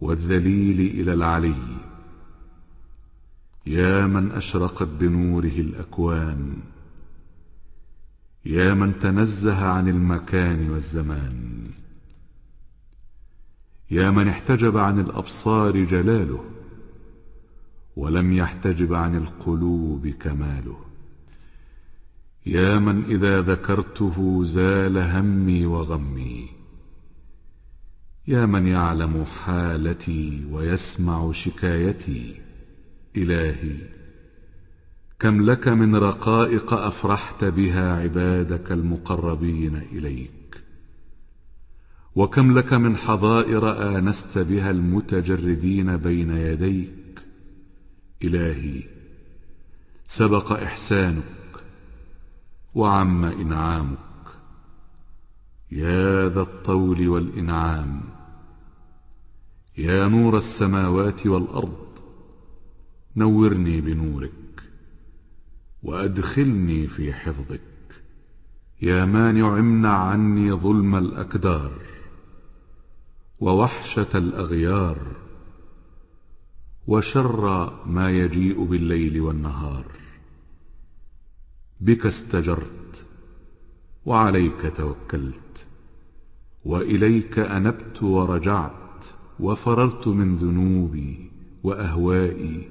والذليل إلى العلي. يا من أشرقت بنوره الأكوان. يا من تنزه عن المكان والزمان. يا من احتجب عن الأبصار جلاله ولم يحتجب عن القلوب كماله. يا من إذا ذكرته زال همي وغمي. يا من يعلم حالتي ويسمع شكايتي. إلهي كم لك من رقائق أفرحت بها عبادك المقربين إليك؟ وكم لك من حظائر آنست بها المتجردين بين يديك؟ إلهي سبق إحسانك وعم إنعامك. يا ذا الطول والإنعام. يا نور السماوات والأرض نورني بنورك وأدخلني في حفظك. يا مانع امنع عني ظلم الأكدار ووحشة الأغيار وشر ما يجيء بالليل والنهار. بك استجرت وعليك توكلت وإليك أنبت ورجعت. وفررت من ذنوبي وأهوائي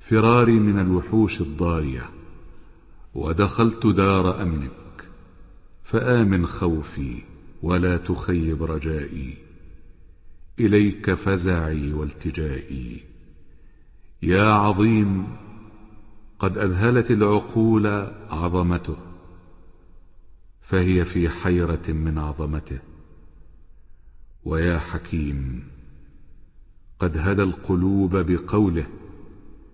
فراري من الوحوش الضارية ودخلت دار أمنك فآمن خوفي ولا تخيب رجائي. إليك فزعي والتجائي. يا عظيم قد أذهلت العقول عظمته فهي في حيرة من عظمته. ويا حكيم قد هدى القلوب بقوله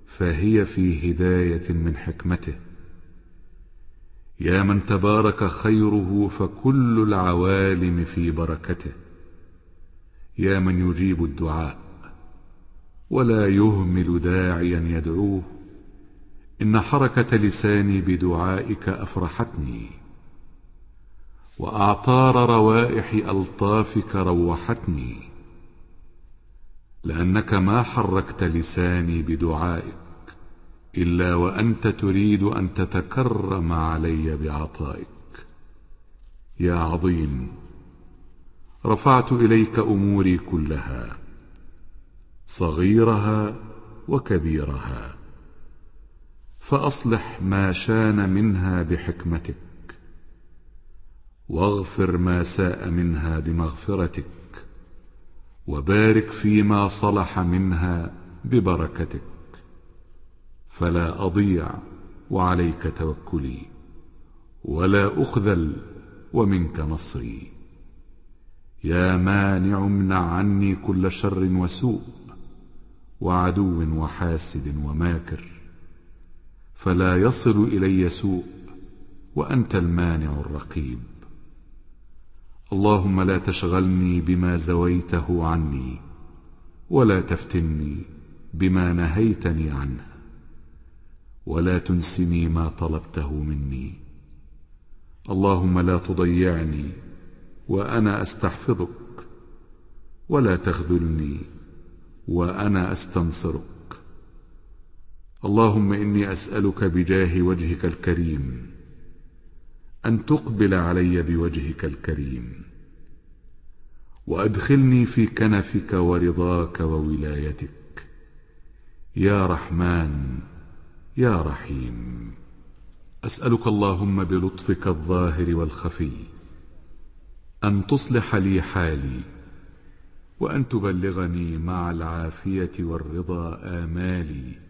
فهي في هداية من حكمته. يا من تبارك خيره فكل العوالم في بركته. يا من يجيب الدعاء ولا يهمل داعيا يدعوه. إن حركة لساني بدعائك أفرحتني. وأعطار روائح ألطافك روحتني. لأنك ما حركت لساني بدعائك إلا وأنت تريد أن تتكرم علي بعطائك. يا عظيم رفعت إليك أموري كلها صغيرها وكبيرها فأصلح ما شان منها بحكمتك واغفر ما ساء منها بمغفرتك. وبارك فيما صلح منها ببركتك. فلا أضيع وعليك توكلي ولا أخذل ومنك نصري. يا مانع امنع عني كل شر وسوء وعدو وحاسد وماكر. فلا يصل إلي سوء وأنت المانع الرقيب. اللهم لا تشغلني بما زويته عني ولا تفتني بما نهيتني عنه ولا تنسني ما طلبته مني. اللهم لا تضيعني وأنا أستحفظك ولا تخذلني وأنا أستنصرك. اللهم إني أسألك بجاه وجهك الكريم أن تقبل علي بوجهك الكريم. وأدخلني في كنفك ورضاك وولايتك. يا رحمن يا رحيم. أسألك اللهم بلطفك الظاهر والخفي أن تصلح لي حالي وأن تبلغني مع العافية والرضا آمالي.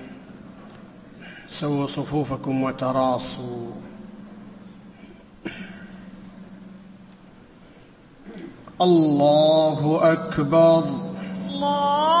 سووا صفوفكم وتراصوا. الله أكبر. الله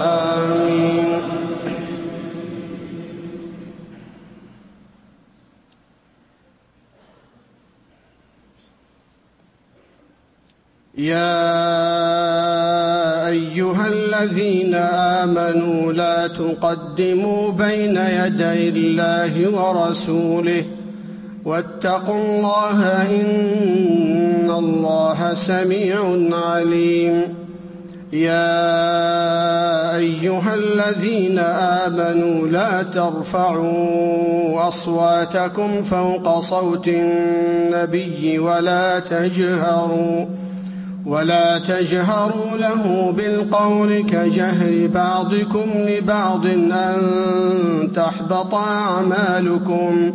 آمين. يا أيها الذين آمنوا لا تقدموا بين يدي الله ورسوله واتقوا الله إن الله سميع عليم. يا أيها الذين آمنوا لا ترفعوا أصواتكم فوق صوت النبي ولا تجهروا ولا تجهروا له بالقول كجهر بعضكم لبعض أن تحبط أعمالكم.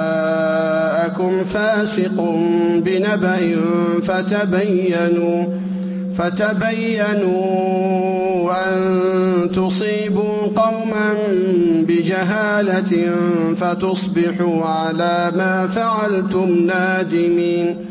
جاءكم فاسق بنبأ فتبينوا فتبينوا أن تصيبوا قوما بجهالة فتصبحوا على ما فعلتم نادمين.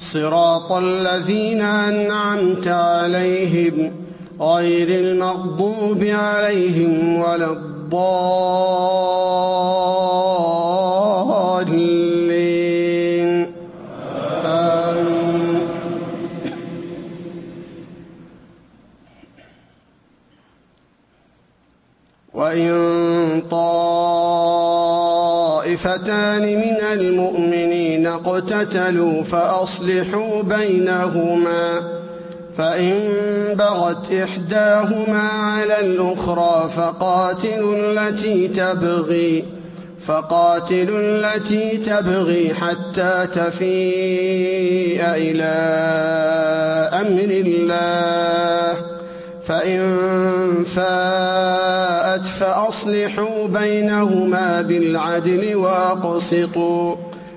صراط الذين أنعمت عليهم غير المغضوب عليهم ولا الضالين. آمين. وإن طائفتان من المؤمنين اقتتلوا فأصلحوا بينهما فإن بغت إحداهما على الأخرى فقاتلوا التي تبغي فقاتلوا التي تبغي حتى تفيء إلى أمر الله فإن فاءت فأصلحوا بينهما بالعدل وأقسطوا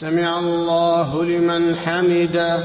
سمع الله لمن حمده